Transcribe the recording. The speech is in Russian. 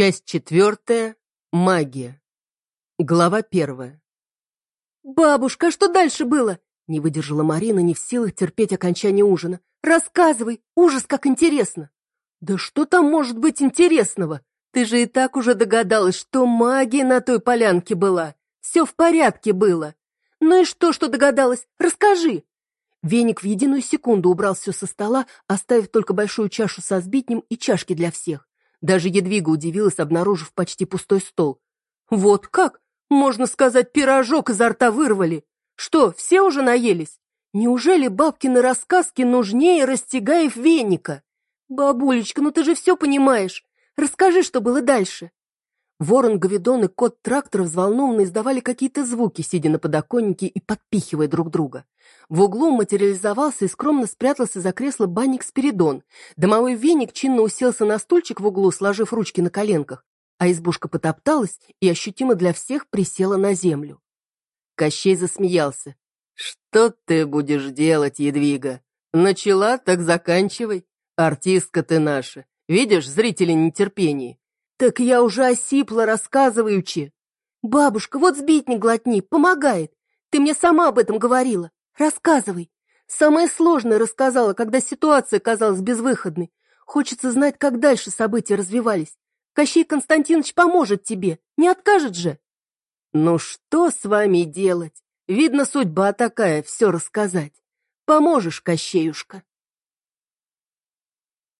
Часть четвертая. Магия. Глава первая. «Бабушка, а что дальше было?» Не выдержала Марина, не в силах терпеть окончание ужина. «Рассказывай! Ужас, как интересно!» «Да что там может быть интересного? Ты же и так уже догадалась, что магия на той полянке была. Все в порядке было. Ну и что, что догадалась? Расскажи!» Веник в единую секунду убрал все со стола, оставив только большую чашу со сбитнем и чашки для всех. Даже Едвига удивилась, обнаружив почти пустой стол. «Вот как? Можно сказать, пирожок изо рта вырвали. Что, все уже наелись? Неужели бабкины рассказки нужнее Растягаев веника? Бабулечка, ну ты же все понимаешь. Расскажи, что было дальше». Ворон, Гавидон и кот трактора взволнованно издавали какие-то звуки, сидя на подоконнике и подпихивая друг друга. В углу материализовался и скромно спрятался за кресло банник Спиридон. Домовой веник чинно уселся на стульчик в углу, сложив ручки на коленках, а избушка потопталась и ощутимо для всех присела на землю. Кощей засмеялся. «Что ты будешь делать, Едвига? Начала, так заканчивай. Артистка ты наша. Видишь, зрители нетерпении. «Так я уже осипла, рассказываючи!» «Бабушка, вот сбить не глотни, помогает! Ты мне сама об этом говорила! Рассказывай!» «Самое сложное рассказала, когда ситуация казалась безвыходной. Хочется знать, как дальше события развивались. Кощей Константинович поможет тебе, не откажет же!» «Ну что с вами делать? Видно, судьба такая, все рассказать. Поможешь, Кощеюшка!»